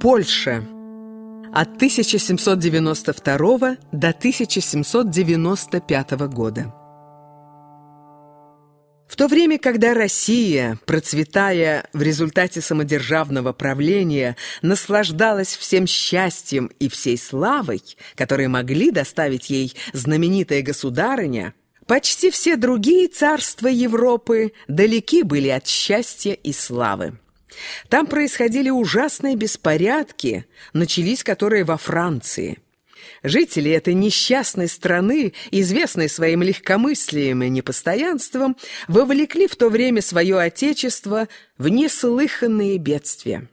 Польша. От 1792 до 1795 года. В то время, когда Россия, процветая в результате самодержавного правления, наслаждалась всем счастьем и всей славой, которые могли доставить ей знаменитая государыня, почти все другие царства Европы далеки были от счастья и славы. Там происходили ужасные беспорядки, начались которые во Франции. Жители этой несчастной страны, известные своим легкомыслием и непостоянством, вовлекли в то время свое отечество в неслыханные бедствия.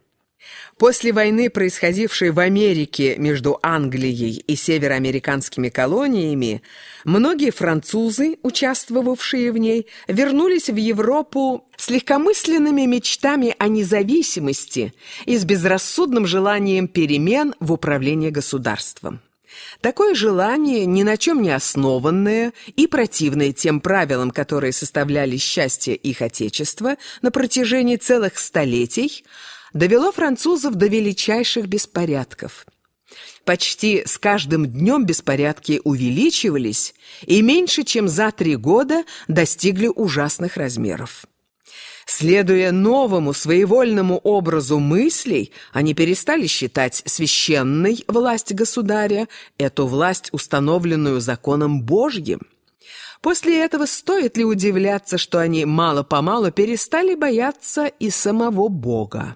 После войны, происходившей в Америке между Англией и североамериканскими колониями, многие французы, участвовавшие в ней, вернулись в Европу с легкомысленными мечтами о независимости и с безрассудным желанием перемен в управлении государством. Такое желание, ни на чем не основанное и противное тем правилам, которые составляли счастье их Отечества на протяжении целых столетий – довело французов до величайших беспорядков. Почти с каждым днем беспорядки увеличивались и меньше чем за три года достигли ужасных размеров. Следуя новому своевольному образу мыслей, они перестали считать священной власть государя, эту власть, установленную законом Божьим. После этого стоит ли удивляться, что они мало-помалу перестали бояться и самого Бога?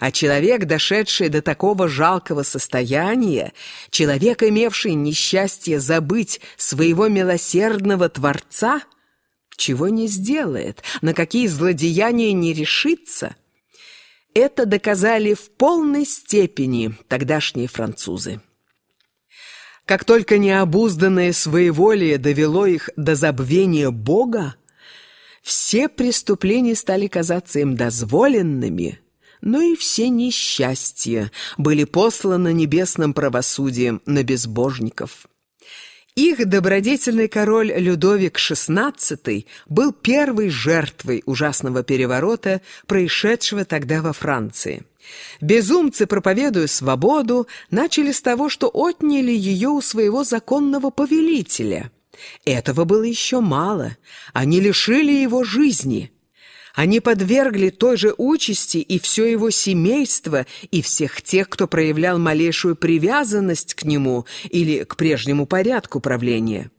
А человек, дошедший до такого жалкого состояния, человек, имевший несчастье забыть своего милосердного Творца, чего не сделает, на какие злодеяния не решится, это доказали в полной степени тогдашние французы. Как только необузданное своеволие довело их до забвения Бога, все преступления стали казаться им дозволенными – но и все несчастья были посланы небесным правосудием на безбожников. Их добродетельный король Людовик XVI был первой жертвой ужасного переворота, происшедшего тогда во Франции. Безумцы, проповедуя свободу, начали с того, что отняли ее у своего законного повелителя. Этого было еще мало. Они лишили его жизни – они подвергли той же участи и все его семейство, и всех тех, кто проявлял малейшую привязанность к нему или к прежнему порядку правления.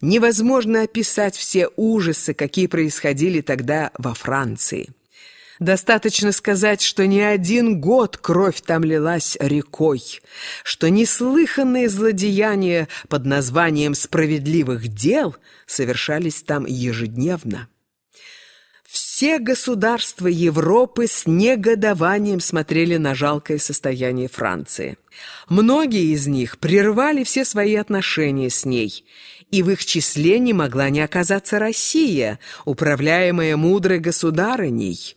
Невозможно описать все ужасы, какие происходили тогда во Франции. Достаточно сказать, что не один год кровь там лилась рекой, что неслыханные злодеяния под названием «справедливых дел» совершались там ежедневно. Все государства Европы с негодованием смотрели на жалкое состояние Франции. Многие из них прервали все свои отношения с ней, и в их числе не могла не оказаться Россия, управляемая мудрой государыней.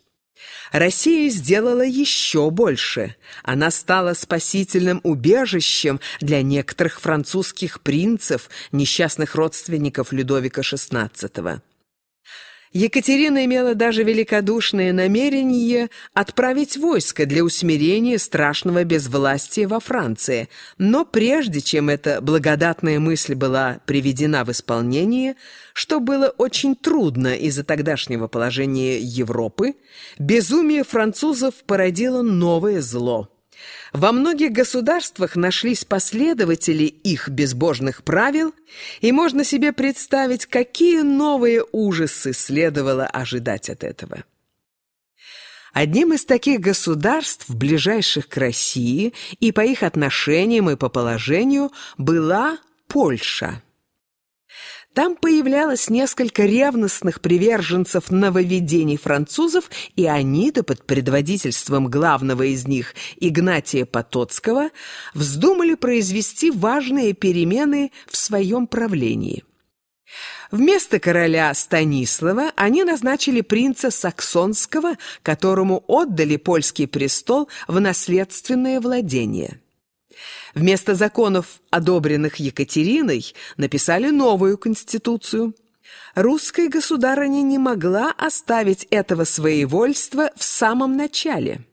Россия сделала еще больше. Она стала спасительным убежищем для некоторых французских принцев, несчастных родственников Людовика XVI. Екатерина имела даже великодушное намерение отправить войско для усмирения страшного безвластия во Франции. Но прежде чем эта благодатная мысль была приведена в исполнение, что было очень трудно из-за тогдашнего положения Европы, безумие французов породило новое зло – во многих государствах нашлись последователи их безбожных правил, и можно себе представить, какие новые ужасы следовало ожидать от этого. Одним из таких государств, ближайших к России, и по их отношениям и по положению, была Польша. Там появлялось несколько ревностных приверженцев нововведений французов, и они-то под предводительством главного из них, Игнатия Потоцкого, вздумали произвести важные перемены в своем правлении. Вместо короля Станислава они назначили принца Саксонского, которому отдали польский престол в наследственное владение. Вместо законов, одобренных Екатериной, написали новую конституцию. Русская государыня не могла оставить этого своевольства в самом начале.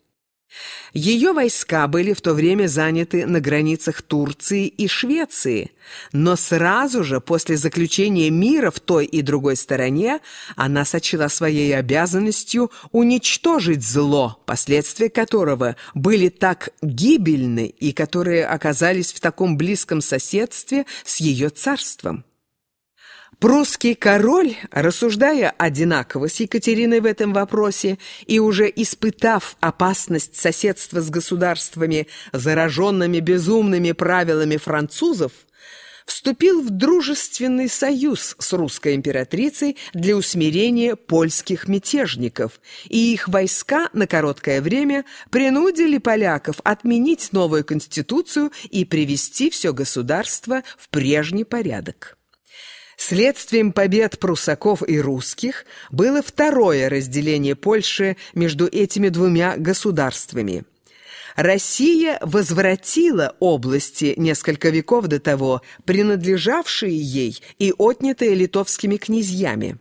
Ее войска были в то время заняты на границах Турции и Швеции, но сразу же после заключения мира в той и другой стороне она сочла своей обязанностью уничтожить зло, последствия которого были так гибельны и которые оказались в таком близком соседстве с ее царством. Прусский король, рассуждая одинаково с Екатериной в этом вопросе и уже испытав опасность соседства с государствами, зараженными безумными правилами французов, вступил в дружественный союз с русской императрицей для усмирения польских мятежников, и их войска на короткое время принудили поляков отменить новую конституцию и привести все государство в прежний порядок. Следствием побед прусаков и русских было второе разделение Польши между этими двумя государствами. Россия возвратила области несколько веков до того, принадлежавшие ей и отнятые литовскими князьями.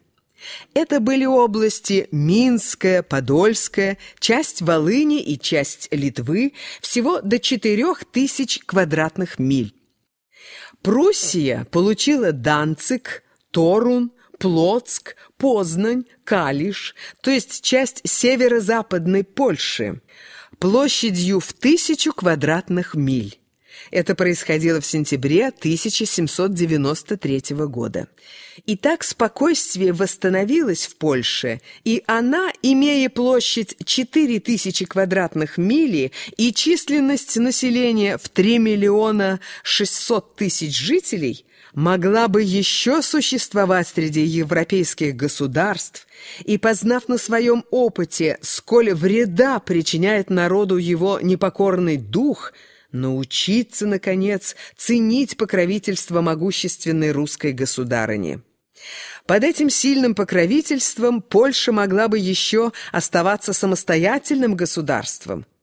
Это были области Минская, Подольская, часть Волыни и часть Литвы, всего до 4000 квадратных миль. Пруссия получила Данцик, Торун, Плоцк, Познань, Калиш, то есть часть северо-западной Польши, площадью в тысячу квадратных миль. Это происходило в сентябре 1793 года. И так спокойствие восстановилось в Польше, и она, имея площадь 4000 квадратных мили и численность населения в 3 миллиона 600 тысяч жителей, могла бы еще существовать среди европейских государств и, познав на своем опыте, сколь вреда причиняет народу его непокорный дух – научиться, наконец, ценить покровительство могущественной русской государыни. Под этим сильным покровительством Польша могла бы еще оставаться самостоятельным государством –